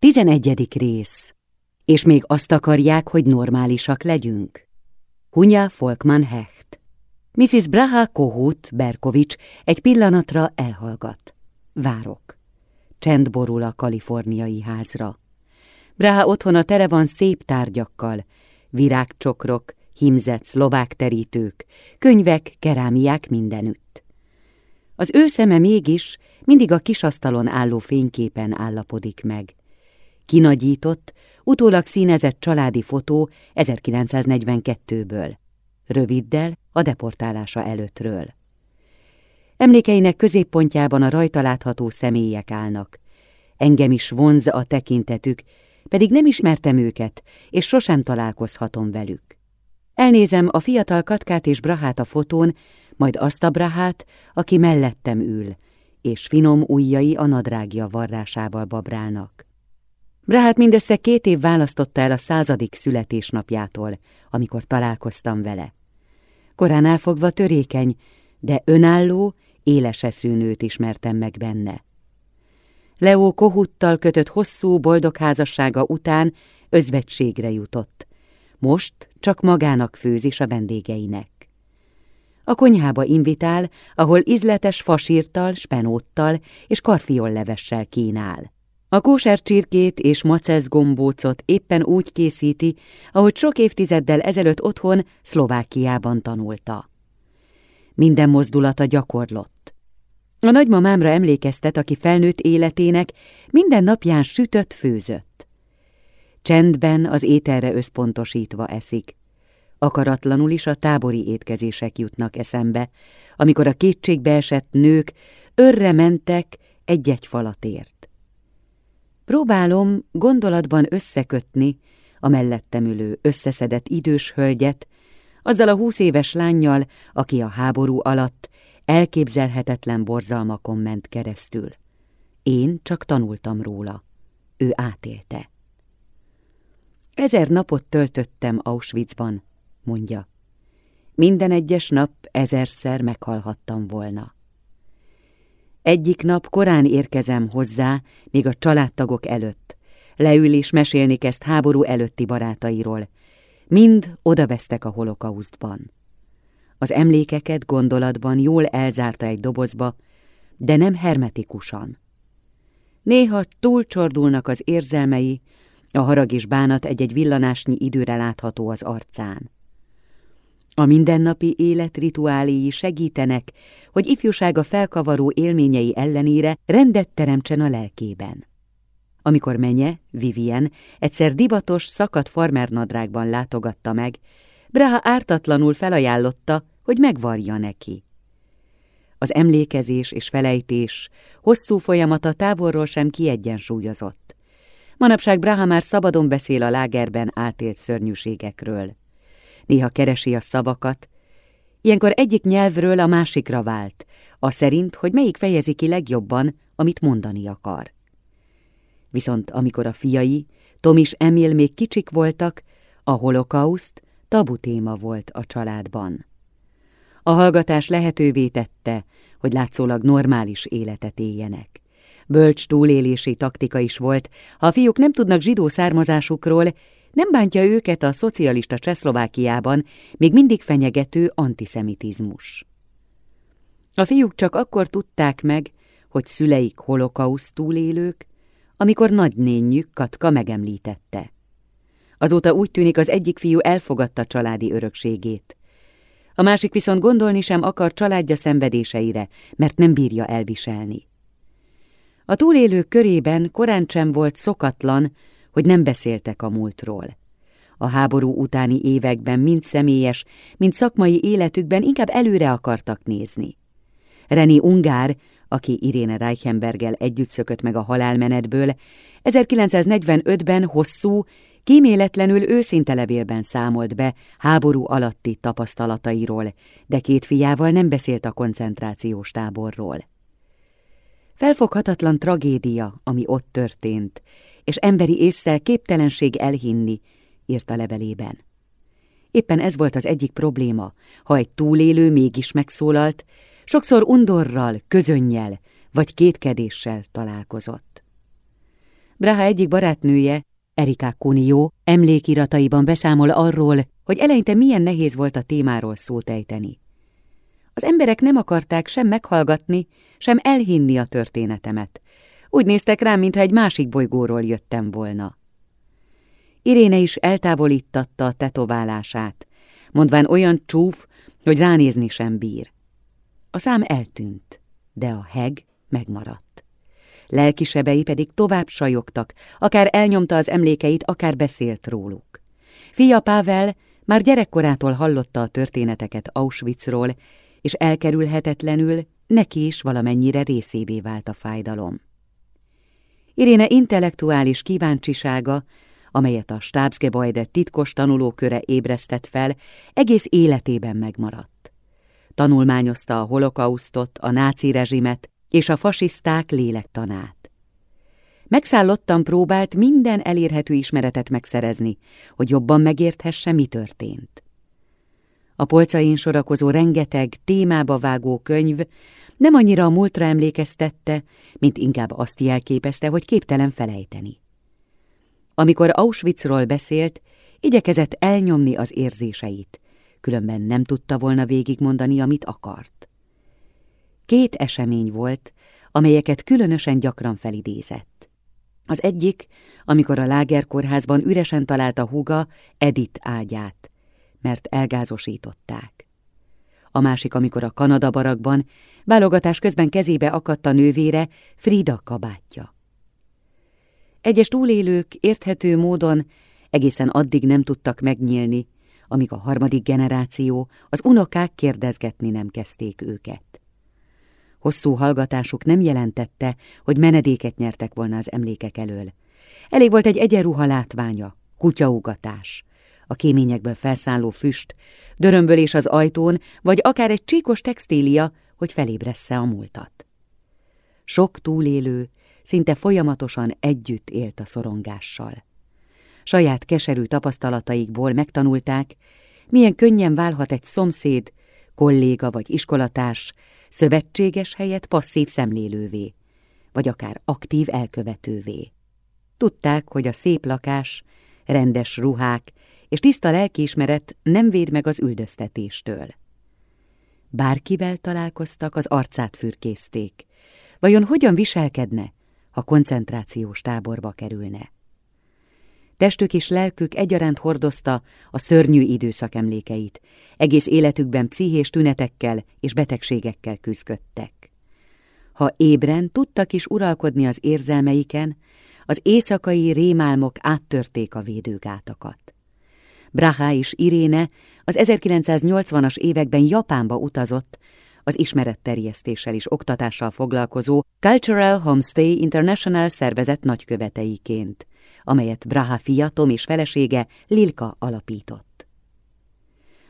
Tizenegyedik rész. És még azt akarják, hogy normálisak legyünk? Hunya Folkman Hecht. Mrs. Braha Kohut Berkovics egy pillanatra elhallgat. Várok. Csend borul a kaliforniai házra. Braha otthona tele van szép tárgyakkal, virágcsokrok, himzett szlovák terítők, könyvek, kerámiák mindenütt. Az ő szeme mégis mindig a kisasztalon álló fényképen állapodik meg. Kinagyított, utólag színezett családi fotó 1942-ből, röviddel a deportálása előttről. Emlékeinek középpontjában a rajta látható személyek állnak. Engem is vonz a tekintetük, pedig nem ismertem őket, és sosem találkozhatom velük. Elnézem a fiatal Katkát és Brahát a fotón, majd azt a Brahát, aki mellettem ül, és finom ujjai a nadrágja varrásával babrálnak. Brahát mindössze két év választotta el a századik születésnapjától, amikor találkoztam vele. Korán elfogva törékeny, de önálló, éles eszűnőt ismertem meg benne. Leo Kohuttal kötött hosszú, boldog házassága után özvegységre jutott. Most csak magának főz a vendégeinek. A konyhába invitál, ahol izletes fasírtal, spenóttal és karfiollevessel kínál. A kóser csirkét és macez gombócot éppen úgy készíti, ahogy sok évtizeddel ezelőtt otthon Szlovákiában tanulta. Minden mozdulata gyakorlott. A nagymamámra emlékeztet, aki felnőtt életének minden napján sütött, főzött. Csendben az ételre összpontosítva eszik. Akaratlanul is a tábori étkezések jutnak eszembe, amikor a kétségbe esett nők örre mentek egy-egy falatért. Próbálom gondolatban összekötni a mellettem ülő összeszedett idős hölgyet, azzal a húsz éves lányjal, aki a háború alatt elképzelhetetlen borzalmakon ment keresztül. Én csak tanultam róla, ő átélte. Ezer napot töltöttem Auschwitzban, mondja. Minden egyes nap ezerszer meghalhattam volna. Egyik nap korán érkezem hozzá, még a családtagok előtt. Leül és mesélni kezd háború előtti barátairól. Mind odavesztek a holokausztban. Az emlékeket gondolatban jól elzárta egy dobozba, de nem hermetikusan. Néha túlcsordulnak az érzelmei, a harag és bánat egy-egy villanásnyi időre látható az arcán. A mindennapi élet rituáléi segítenek, hogy ifjúsága felkavaró élményei ellenére rendet teremtsen a lelkében. Amikor menye, Vivien, egyszer divatos, szakadt farmernadrágban látogatta meg, Braha ártatlanul felajánlotta, hogy megvarja neki. Az emlékezés és felejtés hosszú folyamata távolról sem kiegyensúlyozott. Manapság Braha már szabadon beszél a lágerben átélt szörnyűségekről. Néha keresi a szavakat, ilyenkor egyik nyelvről a másikra vált, a szerint, hogy melyik fejezi ki legjobban, amit mondani akar. Viszont amikor a fiai, Tom és Emil még kicsik voltak, a holokauszt tabu téma volt a családban. A hallgatás lehetővé tette, hogy látszólag normális életet éljenek. Bölcs túlélési taktika is volt, ha a fiúk nem tudnak zsidó származásukról, nem bántja őket a szocialista Csehszlovákiában még mindig fenyegető antiszemitizmus. A fiúk csak akkor tudták meg, hogy szüleik holokauszt túlélők, amikor nagynényük Katka megemlítette. Azóta úgy tűnik az egyik fiú elfogadta családi örökségét. A másik viszont gondolni sem akar családja szenvedéseire, mert nem bírja elviselni. A túlélők körében korán sem volt szokatlan, hogy nem beszéltek a múltról. A háború utáni években mind személyes, mind szakmai életükben inkább előre akartak nézni. Reni Ungár, aki Iréne Reichenbergel együtt szökött meg a halálmenetből, 1945-ben hosszú, kíméletlenül őszinte levélben számolt be háború alatti tapasztalatairól, de két fiával nem beszélt a koncentrációs táborról. Felfoghatatlan tragédia, ami ott történt, és emberi észszel képtelenség elhinni, írta levelében. Éppen ez volt az egyik probléma, ha egy túlélő mégis megszólalt, sokszor undorral, közönnyel vagy kétkedéssel találkozott. Braha egyik barátnője, Erika Kunio, emlékirataiban beszámol arról, hogy eleinte milyen nehéz volt a témáról szót ejteni. Az emberek nem akarták sem meghallgatni, sem elhinni a történetemet. Úgy néztek rám, mintha egy másik bolygóról jöttem volna. Iréne is eltávolítatta a tetoválását, mondván olyan csúf, hogy ránézni sem bír. A szám eltűnt, de a heg megmaradt. Lelkisebei pedig tovább sajogtak, akár elnyomta az emlékeit, akár beszélt róluk. Fia Pável már gyerekkorától hallotta a történeteket Auschwitzról, és elkerülhetetlenül neki is valamennyire részévé vált a fájdalom. Iréne intellektuális kíváncsisága, amelyet a Stabsgebäude titkos tanulóköre ébresztett fel, egész életében megmaradt. Tanulmányozta a holokausztot, a náci rezsimet és a fasiszták lélektanát. Megszállottan próbált minden elérhető ismeretet megszerezni, hogy jobban megérthesse, mi történt. A polcain sorakozó rengeteg témába vágó könyv nem annyira a múltra emlékeztette, mint inkább azt jelképezte, hogy képtelen felejteni. Amikor Auschwitzról beszélt, igyekezett elnyomni az érzéseit, különben nem tudta volna végigmondani, amit akart. Két esemény volt, amelyeket különösen gyakran felidézett. Az egyik, amikor a lágerkórházban üresen találta húga Edith ágyát, mert elgázosították. A másik, amikor a Kanada barakban válogatás közben kezébe akadt a nővére Frida kabátja. Egyes túlélők érthető módon egészen addig nem tudtak megnyílni, amíg a harmadik generáció, az unokák kérdezgetni nem kezdték őket. Hosszú hallgatásuk nem jelentette, hogy menedéket nyertek volna az emlékek elől. Elég volt egy egyenruha látványa, kutyaugatás, a kéményekből felszálló füst, dörömbölés az ajtón, vagy akár egy csíkos textília, hogy felébressze a múltat. Sok túlélő szinte folyamatosan együtt élt a szorongással. Saját keserű tapasztalataikból megtanulták, milyen könnyen válhat egy szomszéd, kolléga vagy iskolatárs, szövetséges helyett passzív szemlélővé, vagy akár aktív elkövetővé. Tudták, hogy a szép lakás, rendes ruhák és tiszta lelkiismeret nem véd meg az üldöztetéstől. Bárkivel találkoztak, az arcát fürkészték. Vajon hogyan viselkedne, ha koncentrációs táborba kerülne? Testük és lelkük egyaránt hordozta a szörnyű időszak emlékeit. Egész életükben pszichés tünetekkel és betegségekkel küzdöttek. Ha ébren tudtak is uralkodni az érzelmeiken, az éjszakai rémálmok áttörték a védőgátakat. Braha és Iréne az 1980-as években Japánba utazott, az ismeretterjesztéssel és oktatással foglalkozó Cultural Homestay International szervezet nagyköveteiként, amelyet Braha fia Tom és felesége Lilka alapított.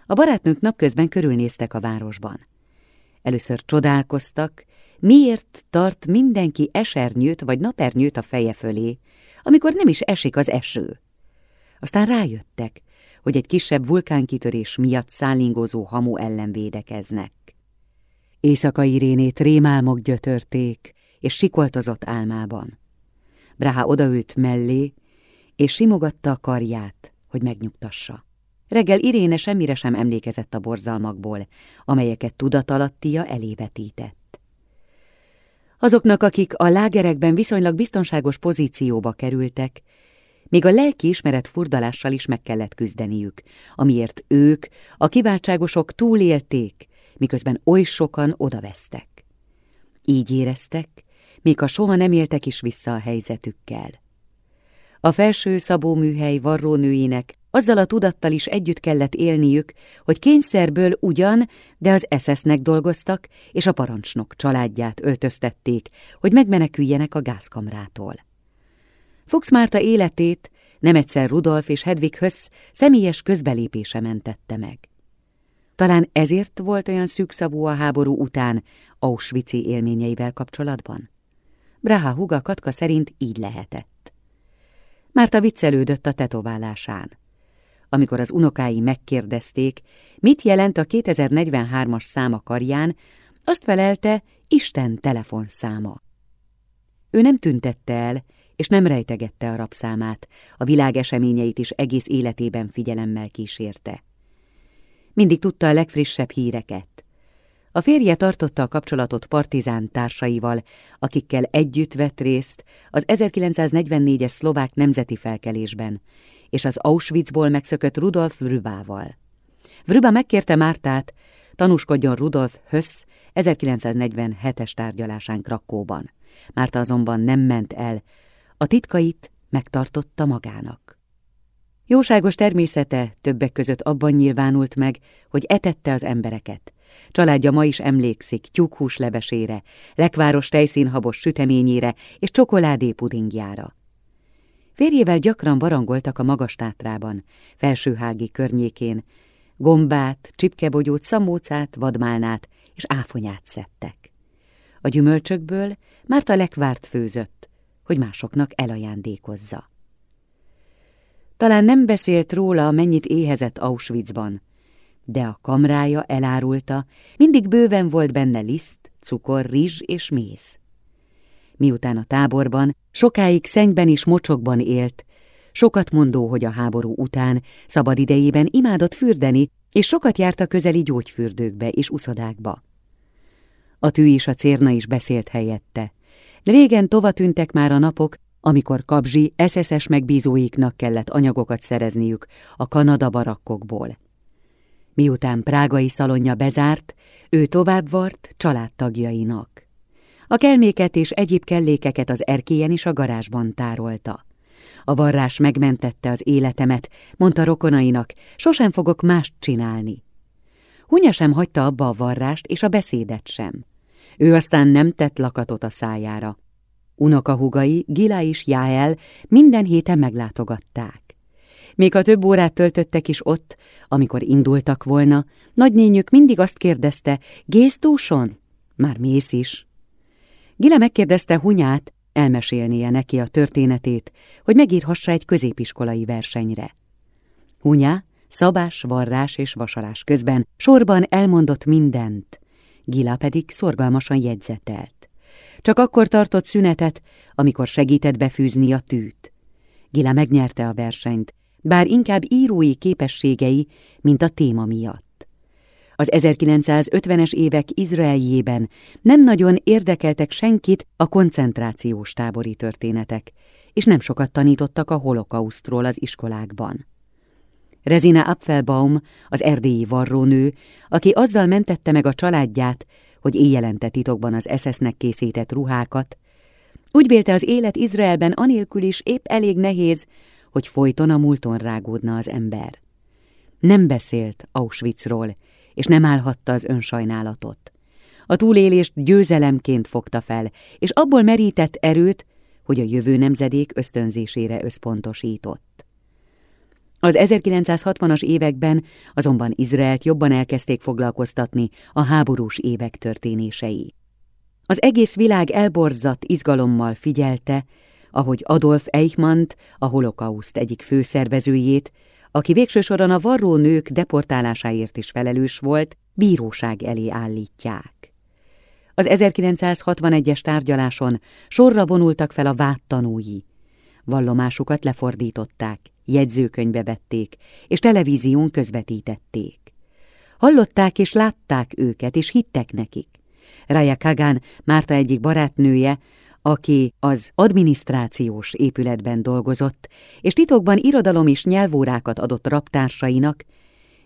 A barátnők napközben körülnéztek a városban. Először csodálkoztak, miért tart mindenki esernyőt vagy napernyőt a feje fölé, amikor nem is esik az eső. Aztán rájöttek, hogy egy kisebb vulkánkitörés miatt szállingozó hamu ellen védekeznek. Éjszakai Irénét rémálmok gyötörték, és sikoltozott álmában. Braha odaült mellé, és simogatta a karját, hogy megnyugtassa. Reggel Iréne semmire sem emlékezett a borzalmakból, amelyeket tudatalattia elévetített. Azoknak, akik a lágerekben viszonylag biztonságos pozícióba kerültek, még a lelki ismeret furdalással is meg kellett küzdeniük, amiért ők, a kiváltságosok túlélték, miközben oly sokan odavesztek. Így éreztek, még a soha nem éltek is vissza a helyzetükkel. A felső szabó műhely varrónőinek azzal a tudattal is együtt kellett élniük, hogy kényszerből ugyan, de az eszesznek dolgoztak, és a parancsnok családját öltöztették, hogy megmeneküljenek a gázkamrától. Fuchs Márta életét nem egyszer Rudolf és Hedwig Hösz személyes közbelépése mentette meg. Talán ezért volt olyan szűkszavú a háború után Auschwitz-i élményeivel kapcsolatban? Braha huga Katka szerint így lehetett. Márta viccelődött a tetoválásán. Amikor az unokái megkérdezték, mit jelent a 2043-as száma karján, azt felelte Isten telefonszáma. Ő nem tüntette el, és nem rejtegette a rabszámát, a világ eseményeit is egész életében figyelemmel kísérte. Mindig tudta a legfrissebb híreket. A férje tartotta a kapcsolatot partizán társaival, akikkel együtt vett részt az 1944-es szlovák nemzeti felkelésben, és az Auschwitzból megszökött Rudolf Vrübával. Vrüba megkérte Mártát, tanúskodjon Rudolf Hösz 1947-es tárgyalásán Krakóban. Márta azonban nem ment el, a titkait megtartotta magának. Jóságos természete többek között abban nyilvánult meg, hogy etette az embereket. Családja ma is emlékszik tyúkhús levesére, lekváros tejszínhabos süteményére és csokoládé pudingjára. Férjével gyakran barangoltak a magas tátrában, felsőhági környékén, gombát, csipkebogyót, szamócát, vadmálnát és áfonyát szedtek. A gyümölcsökből Márta lekvárt főzött, hogy másoknak elajándékozza. Talán nem beszélt róla, mennyit éhezett Auschwitzban, de a kamrája elárulta, mindig bőven volt benne liszt, cukor, rizs és méz. Miután a táborban sokáig szennyben és mocsokban élt, sokat mondó, hogy a háború után szabad idejében imádott fürdeni, és sokat járt a közeli gyógyfürdőkbe és uszodákba. A tű és a cérna is beszélt helyette. Régen tova már a napok, amikor Kabzsi SZSZ megbízóiknak kellett anyagokat szerezniük a Kanada barakkokból. Miután prágai szalonja bezárt, ő tovább vart családtagjainak. A kelméket és egyéb kellékeket az erkélyen is a garázsban tárolta. A varrás megmentette az életemet, mondta rokonainak, sosem fogok mást csinálni. Hunya sem hagyta abba a varrást és a beszédet sem. Ő aztán nem tett lakatot a szájára. Unokahugai, Gila és Jáel minden héten meglátogatták. Még a több órát töltöttek is ott, amikor indultak volna, nagynényük mindig azt kérdezte, Gésztúson? Már mész is. Gila megkérdezte Hunyát, elmesélnie neki a történetét, hogy megírhassa egy középiskolai versenyre. Hunya szabás, varrás és vasalás közben sorban elmondott mindent, Gila pedig szorgalmasan jegyzetelt. Csak akkor tartott szünetet, amikor segített befűzni a tűt. Gila megnyerte a versenyt, bár inkább írói képességei, mint a téma miatt. Az 1950-es évek Izraeljében nem nagyon érdekeltek senkit a koncentrációs tábori történetek, és nem sokat tanítottak a holokausztról az iskolákban. Rezina Apfelbaum, az erdélyi varrónő, aki azzal mentette meg a családját, hogy éjjelente titokban az eszesznek készített ruhákat, úgy vélte az élet Izraelben anélkül is épp elég nehéz, hogy folyton a múlton rágódna az ember. Nem beszélt Auschwitzról, és nem állhatta az önsajnálatot. A túlélést győzelemként fogta fel, és abból merített erőt, hogy a jövő nemzedék ösztönzésére összpontosított. Az 1960-as években azonban Izraelt jobban elkezdték foglalkoztatni a háborús évek történései. Az egész világ elborzadt izgalommal figyelte, ahogy Adolf Eichmann, a holokauszt egyik főszervezőjét, aki végső a varró nők deportálásáért is felelős volt, bíróság elé állítják. Az 1961-es tárgyaláson sorra vonultak fel a vád tanúi. Vallomásukat lefordították, jegyzőkönyvbe vették, és televízión közvetítették. Hallották és látták őket, és hittek nekik. Raya Kagan, Márta egyik barátnője, aki az adminisztrációs épületben dolgozott, és titokban irodalom és nyelvórákat adott raptársainak,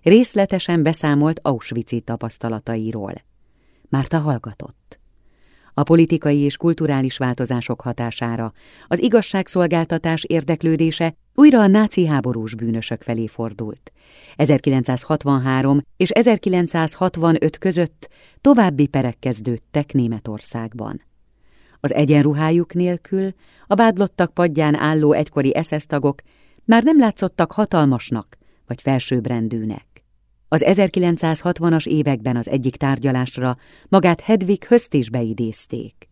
részletesen beszámolt Auschwitz-i tapasztalatairól. Márta hallgatott. A politikai és kulturális változások hatására az igazságszolgáltatás érdeklődése újra a náci háborús bűnösök felé fordult. 1963 és 1965 között további perek kezdődtek Németországban. Az egyenruhájuk nélkül a bádlottak padján álló egykori SS tagok már nem látszottak hatalmasnak vagy felsőbbrendűnek. Az 1960-as években az egyik tárgyalásra magát Hedvig Hözt is beidézték.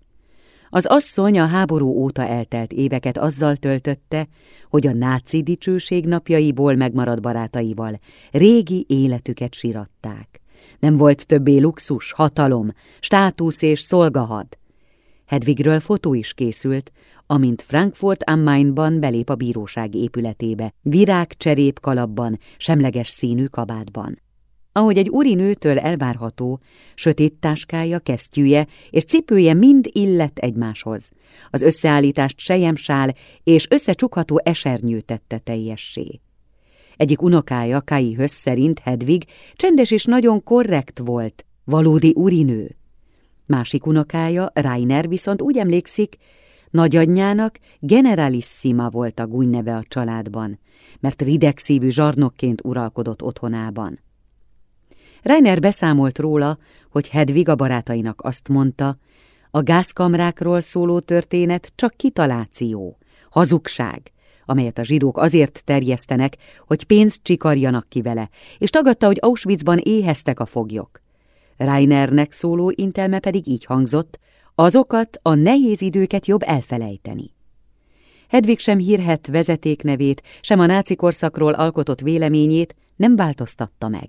Az asszony a háború óta eltelt éveket azzal töltötte, hogy a náci dicsőség napjaiból megmaradt barátaival régi életüket siratták. Nem volt többé luxus, hatalom, státusz és szolgahad, Hedvigről fotó is készült, amint Frankfurt am Mainban belép a bíróság épületébe, virág cserép kalapban, semleges színű kabátban. Ahogy egy urinőtől elvárható, sötét táskája, kesztyűje és cipője mind illett egymáshoz. Az összeállítást sejemsál és összecsukható esernyő tette teljessé. Egyik unokája, Kai Hösz szerint Hedvig csendes és nagyon korrekt volt, valódi urinő. Másik unokája, Rainer viszont úgy emlékszik, nagyanyjának generalissima volt a gúnyneve a családban, mert ridegszívű zsarnokként uralkodott otthonában. Reiner beszámolt róla, hogy Hedvig a barátainak azt mondta, a gázkamrákról szóló történet csak kitaláció, hazugság, amelyet a zsidók azért terjesztenek, hogy pénzt csikarjanak ki vele, és tagadta, hogy Auschwitzban éheztek a foglyok. Reinernek szóló intelme pedig így hangzott, azokat a nehéz időket jobb elfelejteni. Hedvig sem hírhet vezetéknevét, sem a náci korszakról alkotott véleményét nem változtatta meg.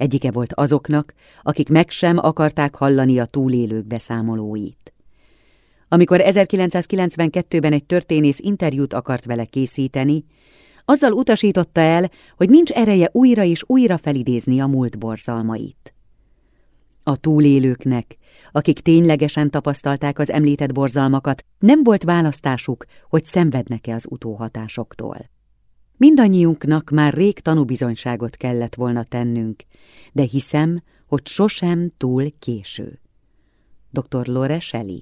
Egyike volt azoknak, akik meg sem akarták hallani a túlélők beszámolóit. Amikor 1992-ben egy történész interjút akart vele készíteni, azzal utasította el, hogy nincs ereje újra és újra felidézni a múlt borzalmait. A túlélőknek, akik ténylegesen tapasztalták az említett borzalmakat, nem volt választásuk, hogy szenvednek-e az utóhatásoktól. Mindannyiunknak már rég tanúbizonyságot kellett volna tennünk, de hiszem, hogy sosem túl késő. Dr. Lore Shelley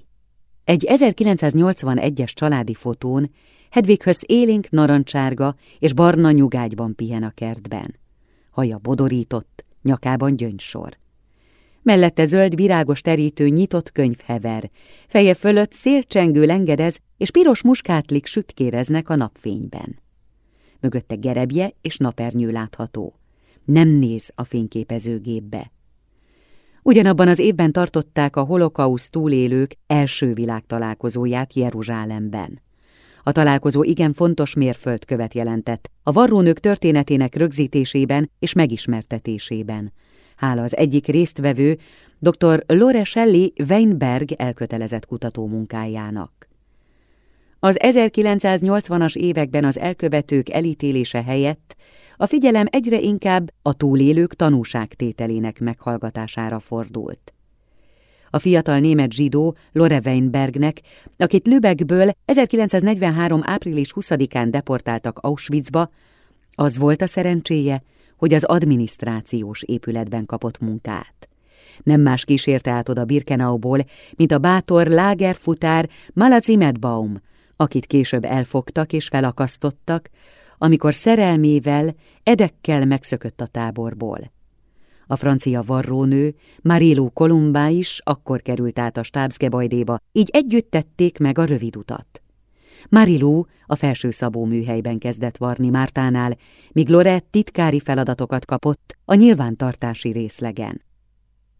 Egy 1981-es családi fotón Hedvighöz élénk narancsárga és barna nyugágyban pihen a kertben. Haja bodorított, nyakában gyöngysor. Mellette zöld virágos terítő nyitott könyv hever, feje fölött szélcsengő lengedez és piros muskátlik sütkéreznek a napfényben mögötte gerebje és napernyő látható. Nem néz a fényképezőgépbe. Ugyanabban az évben tartották a holokauszt túlélők első világtalálkozóját Jeruzsálemben. A találkozó igen fontos mérföldkövet jelentett a varrónők történetének rögzítésében és megismertetésében. Hála az egyik résztvevő, dr. Lore Shelley Weinberg elkötelezett kutatómunkájának. Az 1980-as években az elkövetők elítélése helyett a figyelem egyre inkább a túlélők tanúságtételének meghallgatására fordult. A fiatal német zsidó Lore Weinbergnek, akit Lübeckből 1943. április 20-án deportáltak Auschwitzba, az volt a szerencséje, hogy az adminisztrációs épületben kapott munkát. Nem más kísérte át oda Birkenauból, mint a bátor lágerfutár Malazi Medbaum, akit később elfogtak és felakasztottak, amikor szerelmével, edekkel megszökött a táborból. A francia varrónő, Marilou Columbá is akkor került át a stábszgebajdéba, így együtt tették meg a rövid utat. Marilou a felső szabó műhelyben kezdett varni Mártánál, míg Lorette titkári feladatokat kapott a nyilvántartási részlegen.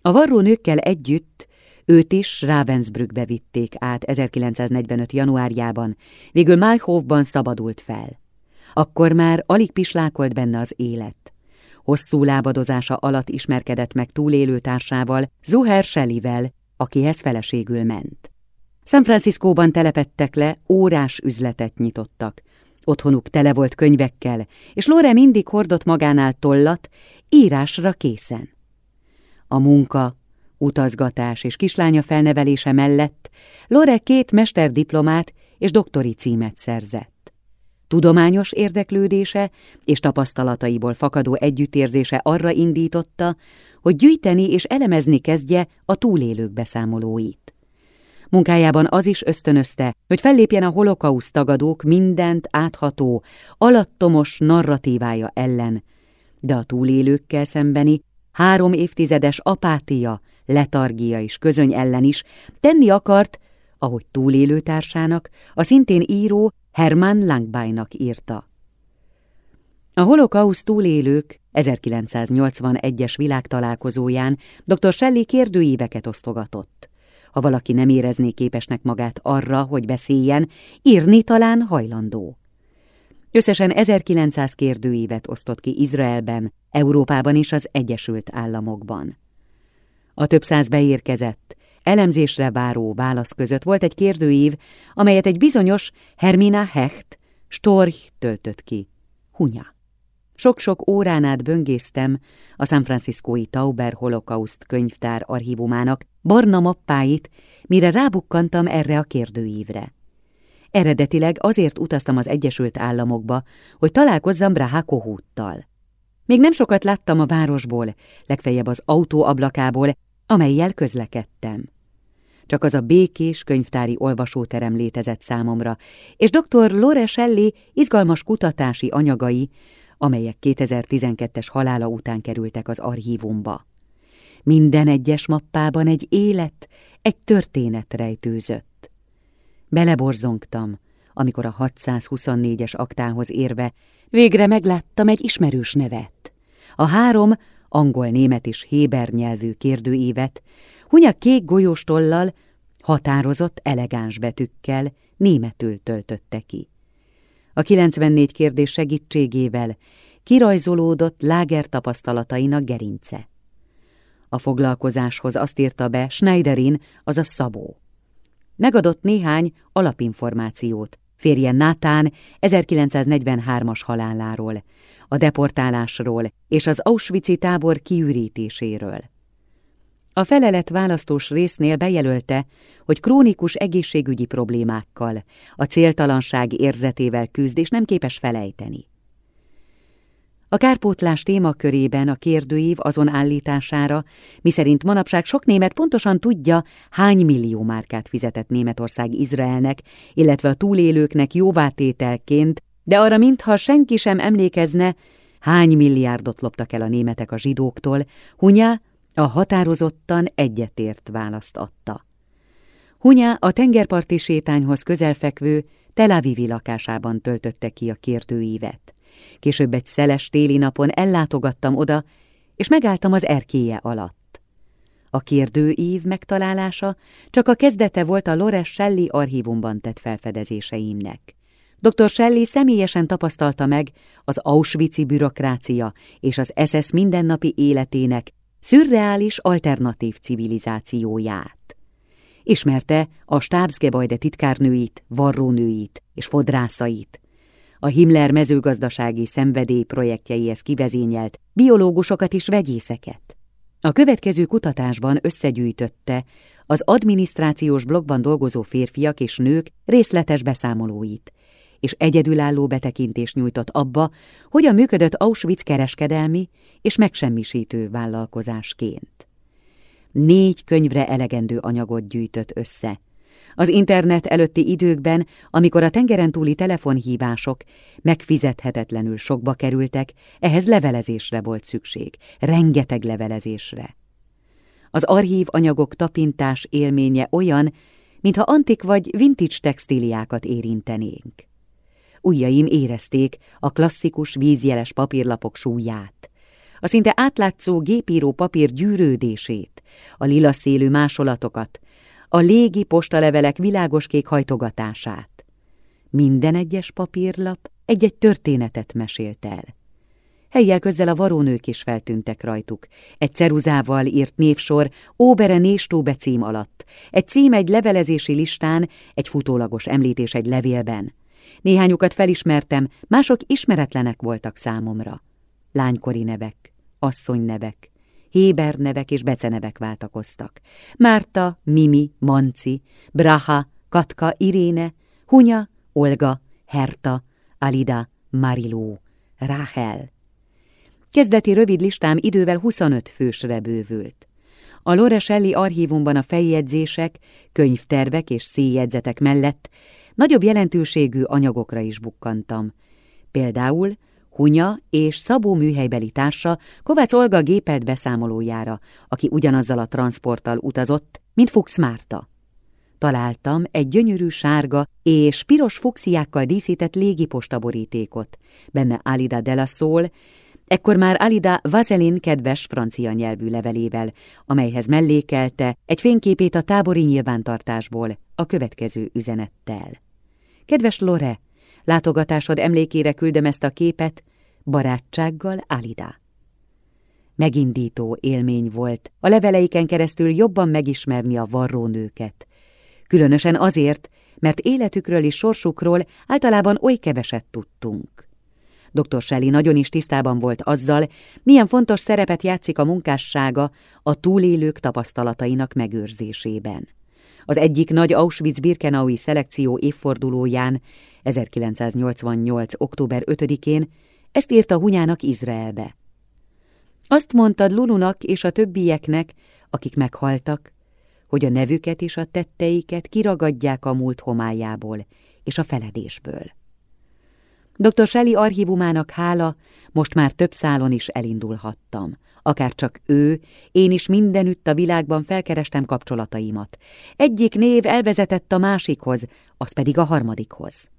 A varrónőkkel együtt Őt is Ravensbrückbe vitték át 1945. januárjában, végül Malchofban szabadult fel. Akkor már alig pislákolt benne az élet. Hosszú lábadozása alatt ismerkedett meg túlélő társával, Zuher Shelleyvel, akihez feleségül ment. San Franciscóban telepettek le, órás üzletet nyitottak. Otthonuk tele volt könyvekkel, és Lore mindig hordott magánál tollat, írásra készen. A munka Utazgatás és kislánya felnevelése mellett Lore két mesterdiplomát és doktori címet szerzett. Tudományos érdeklődése és tapasztalataiból fakadó együttérzése arra indította, hogy gyűjteni és elemezni kezdje a túlélők beszámolóit. Munkájában az is ösztönözte, hogy fellépjen a holokauszt tagadók mindent átható, alattomos narratívája ellen, de a túlélőkkel szembeni három évtizedes apátia letargia és közöny ellen is tenni akart, ahogy túlélőtársának, a szintén író Hermann Langbainak írta. A holokauszt túlélők 1981-es világtalálkozóján dr. Shelley kérdőíveket osztogatott. Ha valaki nem érezné képesnek magát arra, hogy beszéljen, írni talán hajlandó. Összesen 1900 kérdőívet osztott ki Izraelben, Európában és az Egyesült Államokban. A több száz beérkezett, elemzésre váró válasz között volt egy kérdőív, amelyet egy bizonyos Hermina Hecht Storch töltött ki. Hunya. Sok-sok órán át böngésztem a San Franciscói Tauber Holocaust könyvtár archívumának barna mappáit, mire rábukkantam erre a kérdőívre. Eredetileg azért utaztam az Egyesült Államokba, hogy találkozzam Braha Kohúttal. Még nem sokat láttam a városból, legfeljebb az autó ablakából, amelyel közlekedtem. Csak az a békés könyvtári olvasóterem létezett számomra, és dr. Lore Shelley izgalmas kutatási anyagai, amelyek 2012-es halála után kerültek az archívumba. Minden egyes mappában egy élet, egy történet rejtőzött. Beleborzongtam, amikor a 624-es aktához érve végre megláttam egy ismerős nevet. A három angol, német és héber nyelvű kérdőívet, hunya kék golyóstollal, határozott, elegáns betűkkel németül töltötte ki. A 94 kérdés segítségével kirajzolódott láger tapasztalatainak gerince. A foglalkozáshoz azt írta be Schneiderin, azaz Szabó. Megadott néhány alapinformációt, férje Nátán 1943-as haláláról, a deportálásról és az Auschwitz-i tábor kiürítéséről. A felelet választós résznél bejelölte, hogy krónikus egészségügyi problémákkal, a céltalanság érzetével küzd és nem képes felejteni. A kárpótlás témakörében a kérdőív azon állítására, miszerint manapság sok német pontosan tudja, hány millió márkát fizetett Németország Izraelnek, illetve a túlélőknek jóvátételként, de arra mintha senki sem emlékezne, hány milliárdot loptak el a németek a zsidóktól, Hunya a határozottan egyetért választ adta. Hunya a tengerparti sétányhoz közelfekvő Tel Avivi lakásában töltötte ki a kérdőívet. Később egy szeles téli napon ellátogattam oda, és megálltam az erkéje alatt. A kérdőív megtalálása csak a kezdete volt a Lores Shelley archívumban tett felfedezéseimnek. Dr. Shelley személyesen tapasztalta meg az Auschwitz-i bürokrácia és az SS mindennapi életének szürreális alternatív civilizációját. Ismerte a stábszgebajde titkárnőit, varrónőit és fodrászait, a Himmler mezőgazdasági szenvedély projektjeihez kivezényelt biológusokat és vegyészeket. A következő kutatásban összegyűjtötte az adminisztrációs blogban dolgozó férfiak és nők részletes beszámolóit, és egyedülálló betekintést nyújtott abba, hogyan működött Auschwitz kereskedelmi és megsemmisítő vállalkozásként. Négy könyvre elegendő anyagot gyűjtött össze, az internet előtti időkben, amikor a tengeren túli telefonhívások megfizethetetlenül sokba kerültek, ehhez levelezésre volt szükség, rengeteg levelezésre. Az archív anyagok tapintás élménye olyan, mintha antik vagy vintage textíliákat érintenénk. Ujjaim érezték a klasszikus vízjeles papírlapok súlyát, a szinte átlátszó gépíró papír gyűrődését, a lila szélű másolatokat, a légi postalevelek világoskék hajtogatását. Minden egyes papírlap egy-egy történetet mesélt el. Helyjel közel a varónők is feltűntek rajtuk. Egy ceruzával írt névsor Óbere Néstóbe cím alatt, egy cím egy levelezési listán, egy futólagos említés egy levélben. Néhányukat felismertem, mások ismeretlenek voltak számomra. Lánykori nevek, asszonynevek, héber nevek és becenevek váltakoztak. Márta, Mimi, Manci, Braha, Katka, Iréne, Hunya, Olga, Herta, Alida, Mariló, Ráhel. Kezdeti rövid listám idővel 25 fősre bővült. A Loreselli archívumban a feljegyzések, könyvtervek és széjegyzetek mellett nagyobb jelentőségű anyagokra is bukkantam. Például Hunya és Szabó műhelybeli társa Kovács Olga gépelt beszámolójára, aki ugyanazzal a transporttal utazott, mint Fuchs Márta. Találtam egy gyönyörű sárga és piros fuxiákkal díszített légipostaborítékot, benne Alida de la Sol, ekkor már Alida Vazelin kedves francia nyelvű levelével, amelyhez mellékelte egy fényképét a tábori nyilvántartásból a következő üzenettel. Kedves Lore, látogatásod emlékére küldöm ezt a képet, barátsággal Alida. Megindító élmény volt a leveleiken keresztül jobban megismerni a varrónőket. Különösen azért, mert életükről és sorsukról általában oly keveset tudtunk. Dr. Shelley nagyon is tisztában volt azzal, milyen fontos szerepet játszik a munkássága a túlélők tapasztalatainak megőrzésében. Az egyik nagy Auschwitz-Birkenaui szelekció évfordulóján, 1988. október 5-én ezt írta Hunyának Izraelbe. Azt mondtad Lulunak és a többieknek, akik meghaltak, hogy a nevüket és a tetteiket kiragadják a múlt homályából és a feledésből. Dr. Shelley archívumának hála, most már több szálon is elindulhattam. Akár csak ő, én is mindenütt a világban felkerestem kapcsolataimat. Egyik név elvezetett a másikhoz, az pedig a harmadikhoz.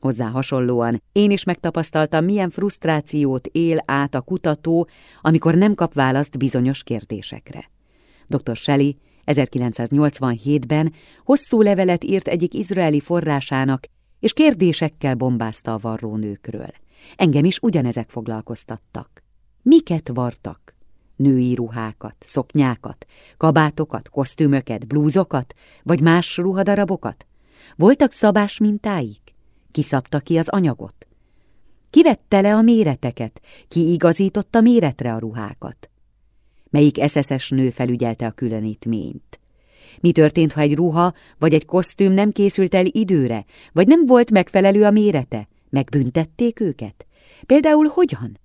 Hozzá hasonlóan én is megtapasztaltam, milyen frusztrációt él át a kutató, amikor nem kap választ bizonyos kérdésekre. Dr. Shelley 1987-ben hosszú levelet írt egyik izraeli forrásának, és kérdésekkel bombázta a varrónőkről. Engem is ugyanezek foglalkoztattak. Miket vartak? Női ruhákat, szoknyákat, kabátokat, kosztümöket, blúzokat, vagy más ruhadarabokat? Voltak szabás mintáik? Kiszabta ki az anyagot? Kivette le a méreteket? Ki igazította méretre a ruhákat? Melyik eszeszes nő felügyelte a különítményt? Mi történt, ha egy ruha vagy egy kosztüm nem készült el időre, vagy nem volt megfelelő a mérete? Megbüntették őket? Például hogyan?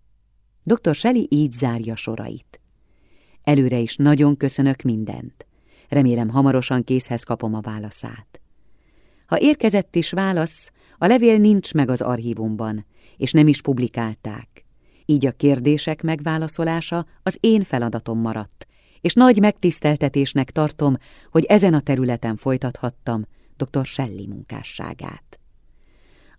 Dr. Shelley így zárja sorait. Előre is nagyon köszönök mindent. Remélem hamarosan készhez kapom a válaszát. Ha érkezett is válasz, a levél nincs meg az archívumban, és nem is publikálták. Így a kérdések megválaszolása az én feladatom maradt, és nagy megtiszteltetésnek tartom, hogy ezen a területen folytathattam dr. Shelley munkásságát.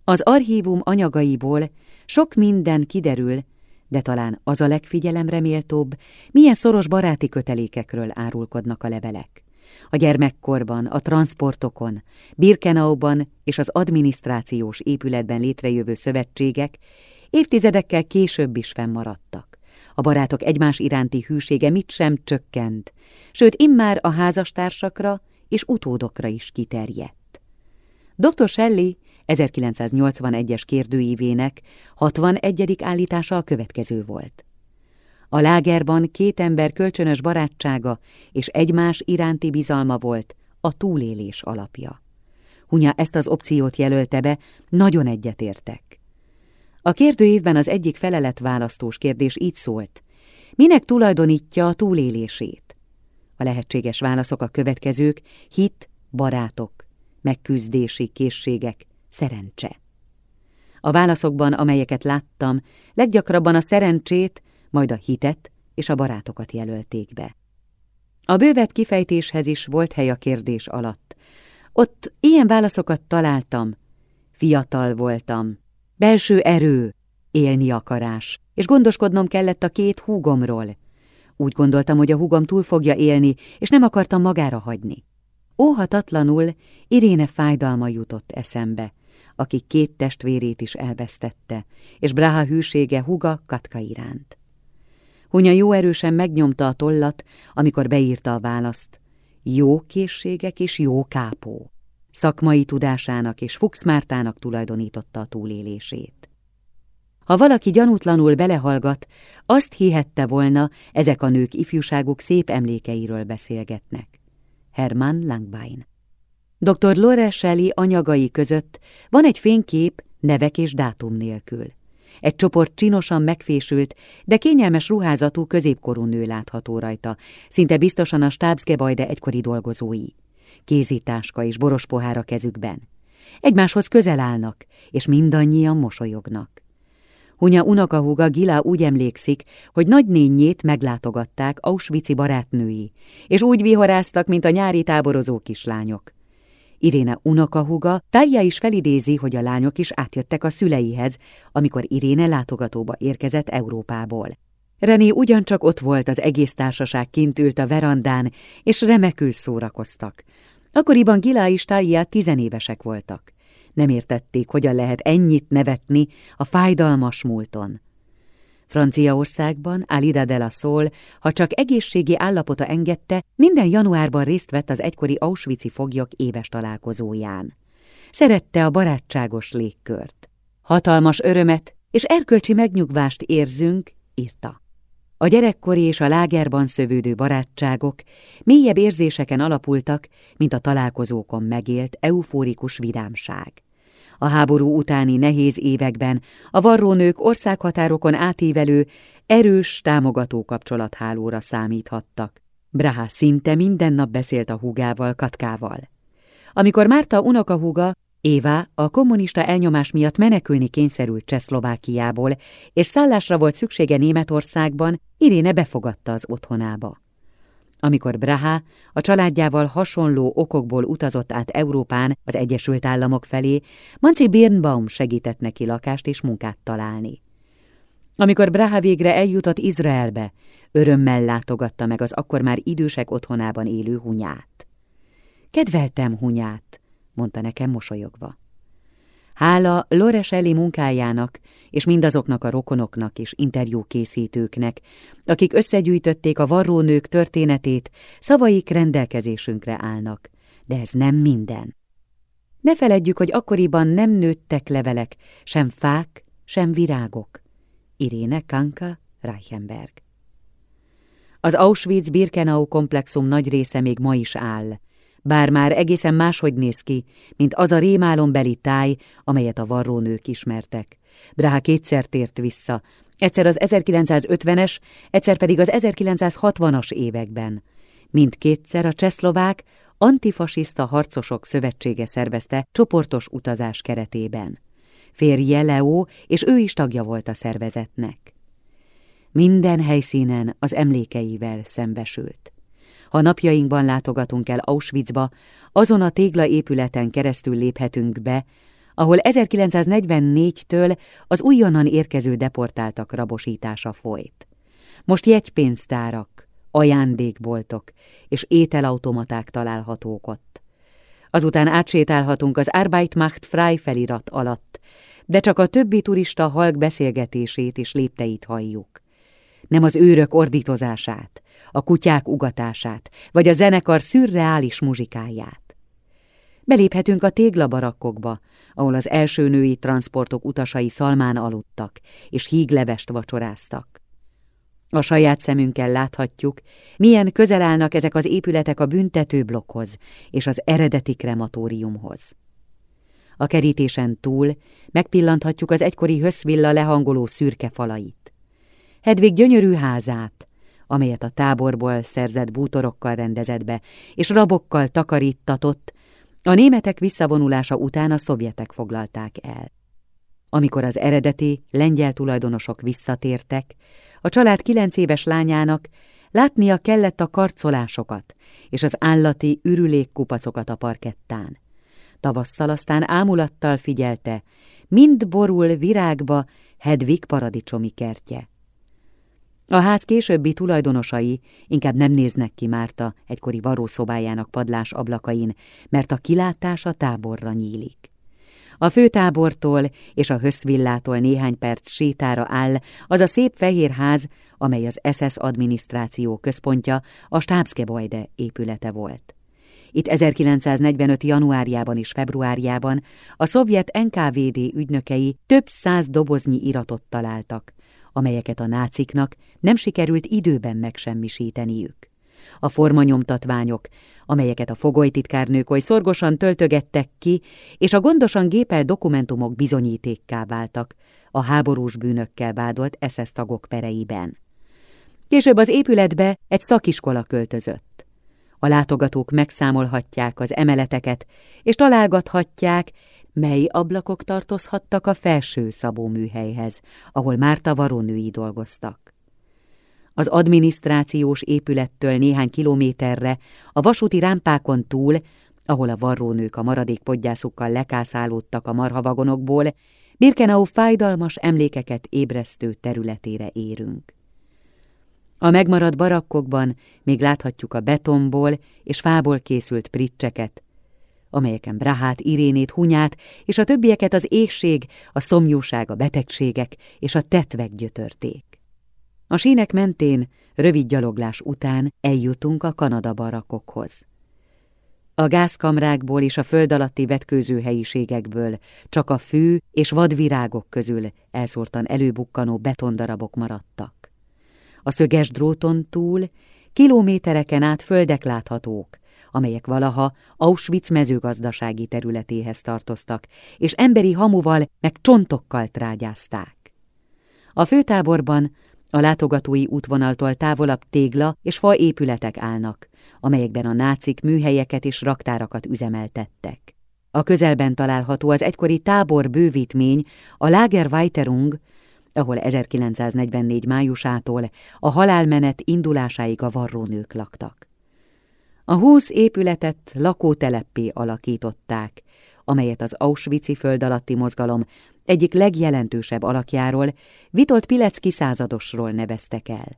Az archívum anyagaiból sok minden kiderül, de talán az a legfigyelemre méltóbb, milyen szoros baráti kötelékekről árulkodnak a levelek. A gyermekkorban, a transportokon, Birkenauban és az adminisztrációs épületben létrejövő szövetségek évtizedekkel később is fennmaradtak a barátok egymás iránti hűsége mit sem csökkent, sőt immár a házastársakra és utódokra is kiterjedt. Dr. Shelley 1981-es kérdőívének 61. állítása a következő volt. A lágerban két ember kölcsönös barátsága és egymás iránti bizalma volt a túlélés alapja. Hunya ezt az opciót jelölte be, nagyon egyetértek. A kérdőívben az egyik feleletválasztós kérdés így szólt. Minek tulajdonítja a túlélését? A lehetséges válaszok a következők, hit, barátok, megküzdési készségek, szerencse. A válaszokban, amelyeket láttam, leggyakrabban a szerencsét, majd a hitet és a barátokat jelölték be. A bővebb kifejtéshez is volt hely a kérdés alatt. Ott ilyen válaszokat találtam. Fiatal voltam, Belső erő, élni akarás, és gondoskodnom kellett a két húgomról. Úgy gondoltam, hogy a húgom túl fogja élni, és nem akartam magára hagyni. Óhatatlanul Iréne fájdalma jutott eszembe, aki két testvérét is elvesztette, és Braha hűsége huga Katka iránt. Hunya jó erősen megnyomta a tollat, amikor beírta a választ. Jó készségek és jó kápó szakmai tudásának és Fuchs Mártának tulajdonította a túlélését. Ha valaki gyanútlanul belehallgat, azt hihette volna, ezek a nők ifjúságuk szép emlékeiről beszélgetnek. Hermann Langbein Dr. Laura Shelley anyagai között van egy fénykép nevek és dátum nélkül. Egy csoport csinosan megfésült, de kényelmes ruházatú középkorú nő látható rajta, szinte biztosan a stábszgebajde egykori dolgozói kézitáska és boros pohár kezükben. Egymáshoz közel állnak, és mindannyian mosolyognak. Hunya unokahúga Gila úgy emlékszik, hogy nagynényét meglátogatták Auschwitz-i barátnői, és úgy vihoráztak, mint a nyári táborozó kislányok. Iréne unokahúga Tália is felidézi, hogy a lányok is átjöttek a szüleihez, amikor Iréne látogatóba érkezett Európából. René ugyancsak ott volt, az egész társaság kint ült a verandán, és remekül szórakoztak. Akkoriban Gilá és Tália tizenévesek voltak. Nem értették, hogyan lehet ennyit nevetni a fájdalmas múlton. Franciaországban Alida de la Sol, ha csak egészségi állapota engedte, minden januárban részt vett az egykori Auschwitz-i foglyok éves találkozóján. Szerette a barátságos légkört. Hatalmas örömet és erkölcsi megnyugvást érzünk, írta. A gyerekkori és a lágerban szövődő barátságok mélyebb érzéseken alapultak, mint a találkozókon megélt eufórikus vidámság. A háború utáni nehéz években a varrónők országhatárokon átívelő, erős, támogató kapcsolathálóra számíthattak. Braha szinte minden nap beszélt a húgával, Katkával. Amikor Márta unokahúga, Éva a kommunista elnyomás miatt menekülni kényszerült Csehszlovákiából, és szállásra volt szüksége Németországban, Iréne befogadta az otthonába. Amikor Braha a családjával hasonló okokból utazott át Európán az Egyesült Államok felé, Manci Birnbaum segített neki lakást és munkát találni. Amikor Braha végre eljutott Izraelbe, örömmel látogatta meg az akkor már idősek otthonában élő hunyát. Kedveltem hunyát, mondta nekem mosolyogva. Hála Loreselli munkájának és mindazoknak a rokonoknak és interjúkészítőknek, akik összegyűjtötték a varrónők történetét, szavaik rendelkezésünkre állnak, de ez nem minden. Ne feledjük, hogy akkoriban nem nőttek levelek, sem fák, sem virágok. Iréne Kanka, Reichenberg. Az Auschwitz-Birkenau komplexum nagy része még ma is áll, bár már egészen máshogy néz ki, mint az a rémálombeli táj, amelyet a varrónők ismertek. Braha kétszer tért vissza, egyszer az 1950-es, egyszer pedig az 1960-as években. Mindkétszer a csehszlovák antifasiszta harcosok szövetsége szervezte csoportos utazás keretében. Férje Leo, és ő is tagja volt a szervezetnek. Minden helyszínen az emlékeivel szembesült. Ha napjainkban látogatunk el Auschwitzba, azon a téglaépületen keresztül léphetünk be, ahol 1944-től az újonnan érkező deportáltak rabosítása folyt. Most jegypénztárak, ajándékboltok és ételautomaták találhatók ott. Azután átsétálhatunk az Arbeit macht frei felirat alatt, de csak a többi turista halk beszélgetését és lépteit halljuk nem az őrök ordítozását, a kutyák ugatását, vagy a zenekar szürreális muzsikáját. Beléphetünk a téglabarakkokba, ahol az első női transportok utasai szalmán aludtak, és híglevest vacsoráztak. A saját szemünkkel láthatjuk, milyen közel állnak ezek az épületek a büntetőblokkhoz és az eredeti krematóriumhoz. A kerítésen túl megpillanthatjuk az egykori höszvilla lehangoló szürke falait. Hedvig gyönyörű házát, amelyet a táborból szerzett bútorokkal rendezett be, és rabokkal takarítatott, a németek visszavonulása után a szovjetek foglalták el. Amikor az eredeti lengyel tulajdonosok visszatértek, a család kilenc éves lányának látnia kellett a karcolásokat és az állati ürülékkupacokat a parkettán. Tavasszal aztán ámulattal figyelte, mind borul virágba Hedvig paradicsomi kertje. A ház későbbi tulajdonosai inkább nem néznek ki Márta egykori varószobájának padlás ablakain, mert a kilátás a táborra nyílik. A főtábortól és a höszvillától néhány perc sétára áll az a szép fehér ház, amely az SS adminisztráció központja, a Stabsgebäude épülete volt. Itt 1945. januárjában és februárjában a szovjet NKVD ügynökei több száz doboznyi iratot találtak, amelyeket a náciknak nem sikerült időben megsemmisíteniük. A formanyomtatványok, amelyeket a fogolytitkárnők oly szorgosan töltögettek ki, és a gondosan gépel dokumentumok bizonyítékká váltak a háborús bűnökkel vádolt SS tagok pereiben. Később az épületbe egy szakiskola költözött. A látogatók megszámolhatják az emeleteket, és találgathatják, mely ablakok tartozhattak a felső szabó műhelyhez, ahol Márta varónői dolgoztak. Az adminisztrációs épülettől néhány kilométerre, a vasúti rámpákon túl, ahol a varrónők a maradék podgyászukkal lekászálódtak a marhavagonokból, Birkenau fájdalmas emlékeket ébresztő területére érünk. A megmaradt barakkokban még láthatjuk a betonból és fából készült pricseket, amelyeken Brahát, Irénét, Hunyát és a többieket az égség, a szomjúság, a betegségek és a tetvek gyötörték. A sínek mentén rövid gyaloglás után eljutunk a Kanada barakokhoz. A gázkamrákból és a föld alatti vetkőző helyiségekből csak a fű és vadvirágok közül elszórtan előbukkanó betondarabok maradtak. A szöges dróton túl kilométereken át földek láthatók, amelyek valaha Auschwitz mezőgazdasági területéhez tartoztak, és emberi hamuval meg csontokkal trágyázták. A főtáborban a látogatói útvonaltól távolabb tégla és fa épületek állnak, amelyekben a nácik műhelyeket és raktárakat üzemeltettek. A közelben található az egykori tábor bővítmény, a Lagerweiterung, ahol 1944 májusától a halálmenet indulásáig a varrónők laktak. A húsz épületet lakóteleppé alakították, amelyet az Auschwitz-i föld alatti mozgalom egyik legjelentősebb alakjáról, Vitolt Pilecki századosról neveztek el.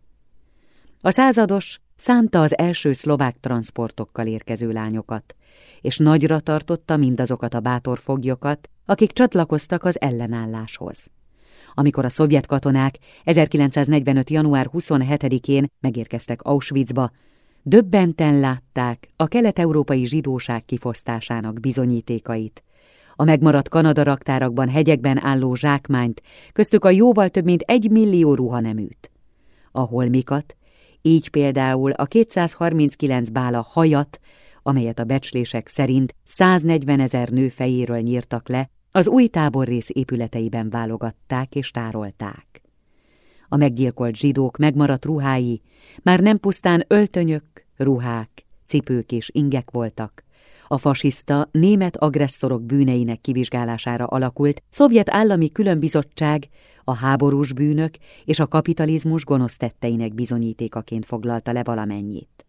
A százados szánta az első szlovák transportokkal érkező lányokat, és nagyra tartotta mindazokat a bátor foglyokat, akik csatlakoztak az ellenálláshoz. Amikor a szovjet katonák 1945. január 27-én megérkeztek Auschwitzba, döbbenten látták a kelet-európai zsidóság kifosztásának bizonyítékait, a megmaradt Kanada raktárakban hegyekben álló zsákmányt, köztük a jóval több mint egy millió ruhaneműt. A holmikat, így például a 239 bála hajat, amelyet a becslések szerint 140 ezer nő fejéről nyírtak le, az új táborrész épületeiben válogatták és tárolták. A meggyilkolt zsidók megmaradt ruhái már nem pusztán öltönyök, ruhák, cipők és ingek voltak, a fasiszta német agresszorok bűneinek kivizsgálására alakult szovjet állami különbizottság a háborús bűnök és a kapitalizmus gonosz tetteinek bizonyítékaként foglalta le valamennyit.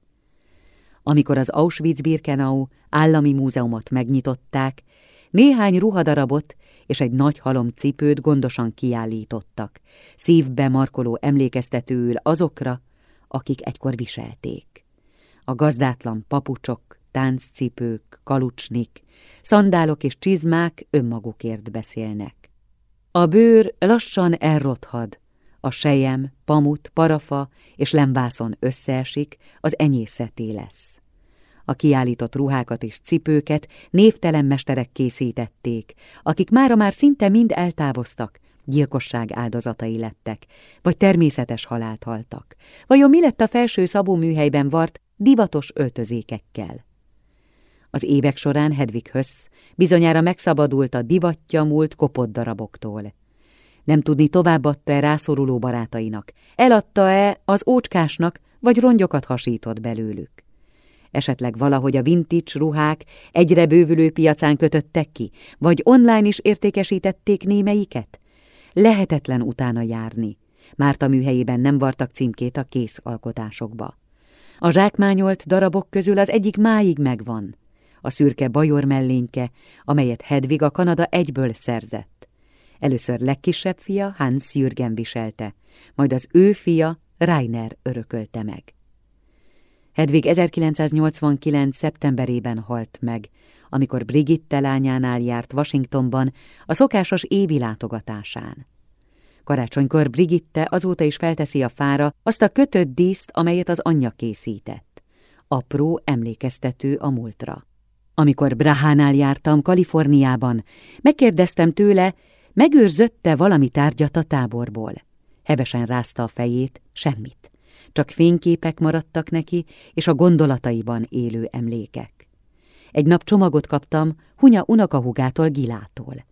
Amikor az Auschwitz-Birkenau állami múzeumot megnyitották, néhány ruhadarabot és egy nagy halom cipőt gondosan kiállítottak, szívbe markoló emlékeztetőül azokra, akik egykor viselték. A gazdátlan papucsok, tánccipők, kalucsnik, szandálok és csizmák önmagukért beszélnek. A bőr lassan elrothad, a sejem, pamut, parafa és lemvászon összeesik, az enyészeté lesz. A kiállított ruhákat és cipőket névtelen mesterek készítették, akik mára már szinte mind eltávoztak, gyilkosság áldozatai lettek, vagy természetes halált haltak. Vajon mi lett a felső szabóműhelyben vart divatos öltözékekkel? Az évek során Hedvig Hösz bizonyára megszabadult a divatja múlt kopott daraboktól. Nem tudni továbbadta-e rászoruló barátainak, eladta-e az ócskásnak, vagy rongyokat hasított belőlük. Esetleg valahogy a vintage ruhák egyre bővülő piacán kötöttek ki, vagy online is értékesítették némeiket? Lehetetlen utána járni. Márta műhelyében nem vartak címkét a kész alkotásokba. A zsákmányolt darabok közül az egyik máig megvan, a szürke bajor mellényke, amelyet Hedvig a Kanada egyből szerzett. Először legkisebb fia Hans Jürgen viselte, majd az ő fia Rainer örökölte meg. Hedvig 1989. szeptemberében halt meg, amikor Brigitte lányánál járt Washingtonban a szokásos évi látogatásán. Karácsonykor Brigitte azóta is felteszi a fára azt a kötött díszt, amelyet az anyja készített. Apró emlékeztető a múltra. Amikor Brahánál jártam, Kaliforniában, megkérdeztem tőle, megőrzötte valami tárgyat a táborból. Hevesen rázta a fejét, semmit. Csak fényképek maradtak neki, és a gondolataiban élő emlékek. Egy nap csomagot kaptam Hunya unokahugától Gilától.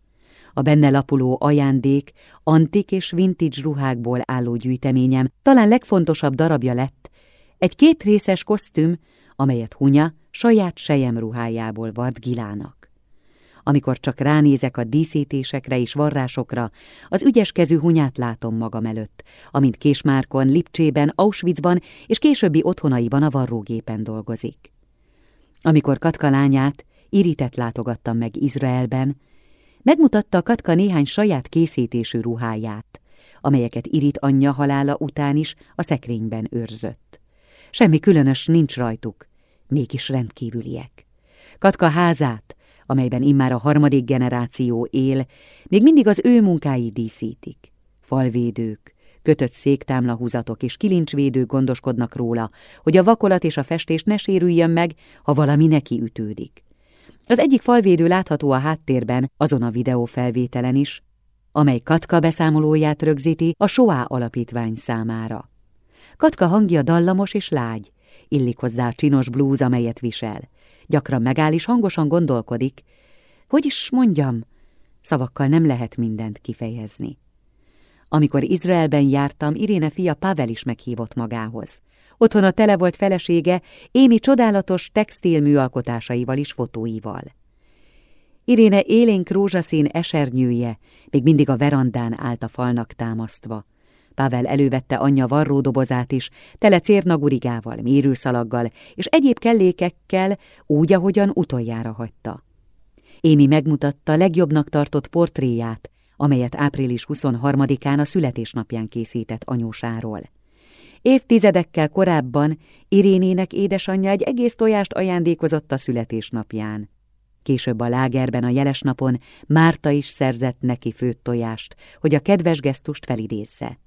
A benne lapuló ajándék, antik és vintage ruhákból álló gyűjteményem talán legfontosabb darabja lett, egy kétrészes kosztüm, amelyet Hunya saját ruhájából vart Gilának. Amikor csak ránézek a díszítésekre és varrásokra, az ügyeskező hunyát látom magam előtt, amint Késmárkon, Lipcsében, Auschwitzban és későbbi otthonaiban a varrógépen dolgozik. Amikor Katka lányát, Iritet látogattam meg Izraelben, megmutatta Katka néhány saját készítésű ruháját, amelyeket Irit anyja halála után is a szekrényben őrzött. Semmi különös nincs rajtuk, mégis rendkívüliek. Katka házát, amelyben immár a harmadik generáció él, még mindig az ő munkái díszítik. Falvédők, Kötött széktámlahúzatok és kilincsvédők gondoskodnak róla, hogy a vakolat és a festés ne sérüljön meg, ha valami neki ütődik. Az egyik falvédő látható a háttérben, azon a videófelvételen is, amely Katka beszámolóját rögzíti a Soá alapítvány számára. Katka hangja dallamos és lágy, illik hozzá a csinos blúz, amelyet visel. Gyakran megáll és hangosan gondolkodik. Hogy is mondjam, szavakkal nem lehet mindent kifejezni. Amikor Izraelben jártam, Iréne fia Pavel is meghívott magához. Otthon a tele volt felesége, Émi csodálatos textil műalkotásaival és fotóival. Iréne élénk rózsaszín esernyője még mindig a verandán állt a falnak támasztva. Pavel elővette anyja varródobozát is, tele cérnagurigával, mérőszalaggal és egyéb kellékekkel, úgy, ahogyan utoljára hagyta. Émi megmutatta legjobbnak tartott portréját, amelyet április 23-án a születésnapján készített anyósáról. Évtizedekkel korábban Irénének édesanyja egy egész tojást ajándékozott a születésnapján. Később a lágerben a jeles napon Márta is szerzett neki főtt tojást, hogy a kedves gesztust felidézze.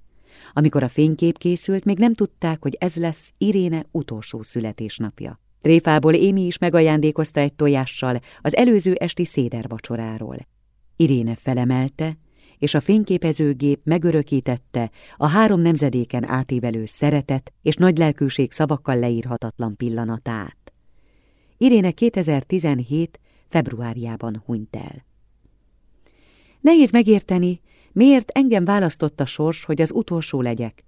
Amikor a fénykép készült, még nem tudták, hogy ez lesz Iréne utolsó születésnapja. Tréfából Émi is megajándékozta egy tojással az előző esti szédervacsoráról. Iréne felemelte, és a fényképezőgép megörökítette a három nemzedéken átívelő szeretet és nagylelkűség szavakkal leírhatatlan pillanatát. Iréne 2017. februárjában hunyt el. Nehéz megérteni, miért engem választott a sors, hogy az utolsó legyek.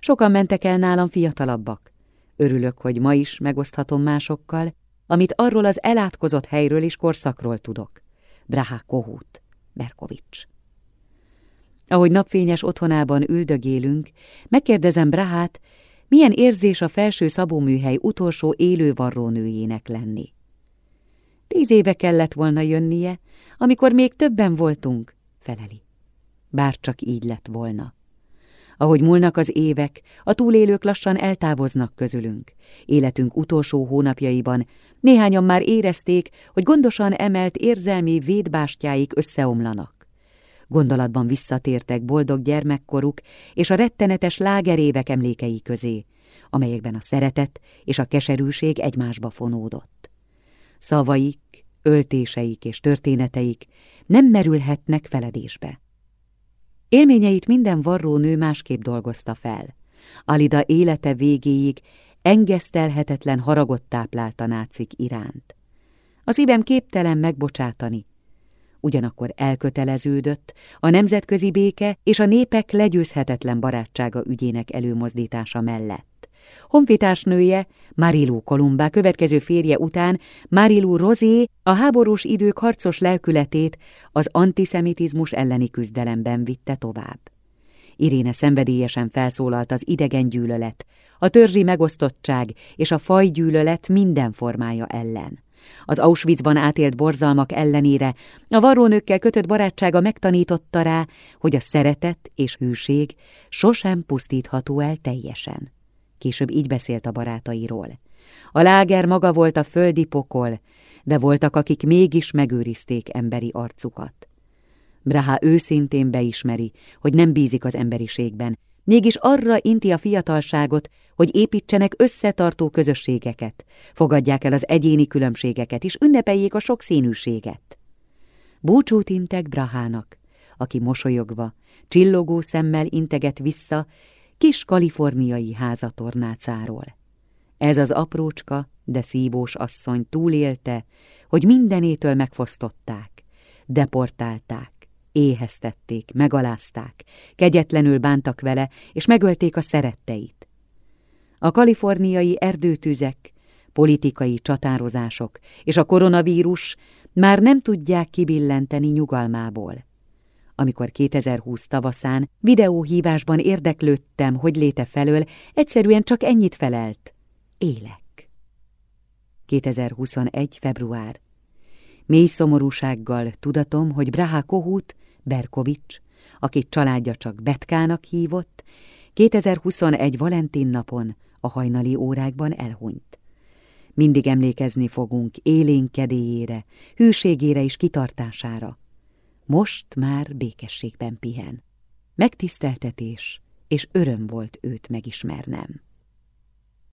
Sokan mentek el nálam fiatalabbak. Örülök, hogy ma is megoszthatom másokkal, amit arról az elátkozott helyről és korszakról tudok. Braha Kohut, Berkovics. Ahogy napfényes otthonában üldögélünk, megkérdezem Brahát, milyen érzés a felső szabóműhely utolsó élő varrónőjének lenni. Tíz éve kellett volna jönnie, amikor még többen voltunk, feleli. Bár csak így lett volna. Ahogy múlnak az évek, a túlélők lassan eltávoznak közülünk. Életünk utolsó hónapjaiban néhányan már érezték, hogy gondosan emelt érzelmi védbástyáik összeomlanak. Gondolatban visszatértek boldog gyermekkoruk és a rettenetes lágerévek emlékei közé, amelyekben a szeretet és a keserűség egymásba fonódott. Szavaik, öltéseik és történeteik nem merülhetnek feledésbe. Élményeit minden varró nő másképp dolgozta fel. Alida élete végéig engesztelhetetlen haragot táplált a nácik iránt. Az szívem képtelen megbocsátani, ugyanakkor elköteleződött a nemzetközi béke és a népek legyőzhetetlen barátsága ügyének előmozdítása mellett. Honfitársnője, Marilu Kolumbá következő férje után Marilu Rozé a háborús idők harcos lelkületét az antiszemitizmus elleni küzdelemben vitte tovább. Iréne szenvedélyesen felszólalt az idegen gyűlölet, a törzsi megosztottság és a fajgyűlölet minden formája ellen. Az Auschwitzban átélt borzalmak ellenére a varrónőkkel kötött barátsága megtanította rá, hogy a szeretet és hűség sosem pusztítható el teljesen. Később így beszélt a barátairól. A láger maga volt a földi pokol, de voltak, akik mégis megőrizték emberi arcukat. Braha őszintén beismeri, hogy nem bízik az emberiségben, mégis arra inti a fiatalságot, hogy építsenek összetartó közösségeket, fogadják el az egyéni különbségeket, és ünnepeljék a sokszínűséget. Búcsút intek Brahának, aki mosolyogva, csillogó szemmel integet vissza kis kaliforniai házatornácáról. Ez az aprócska, de szívós asszony túlélte, hogy mindenétől megfosztották, deportálták, éheztették, megalázták, kegyetlenül bántak vele, és megölték a szeretteit. A kaliforniai erdőtüzek, politikai csatározások és a koronavírus már nem tudják kibillenteni nyugalmából. Amikor 2020 tavaszán videóhívásban érdeklődtem, hogy léte felől, egyszerűen csak ennyit felelt. Élek. 2021. február. Mély szomorúsággal tudatom, hogy Braha Kohut Berkovics, akit családja csak Betkának hívott, 2021 Valentin napon a hajnali órákban elhunyt. Mindig emlékezni fogunk élénkedélyére, hűségére és kitartására. Most már békességben pihen. Megtiszteltetés és öröm volt őt megismernem.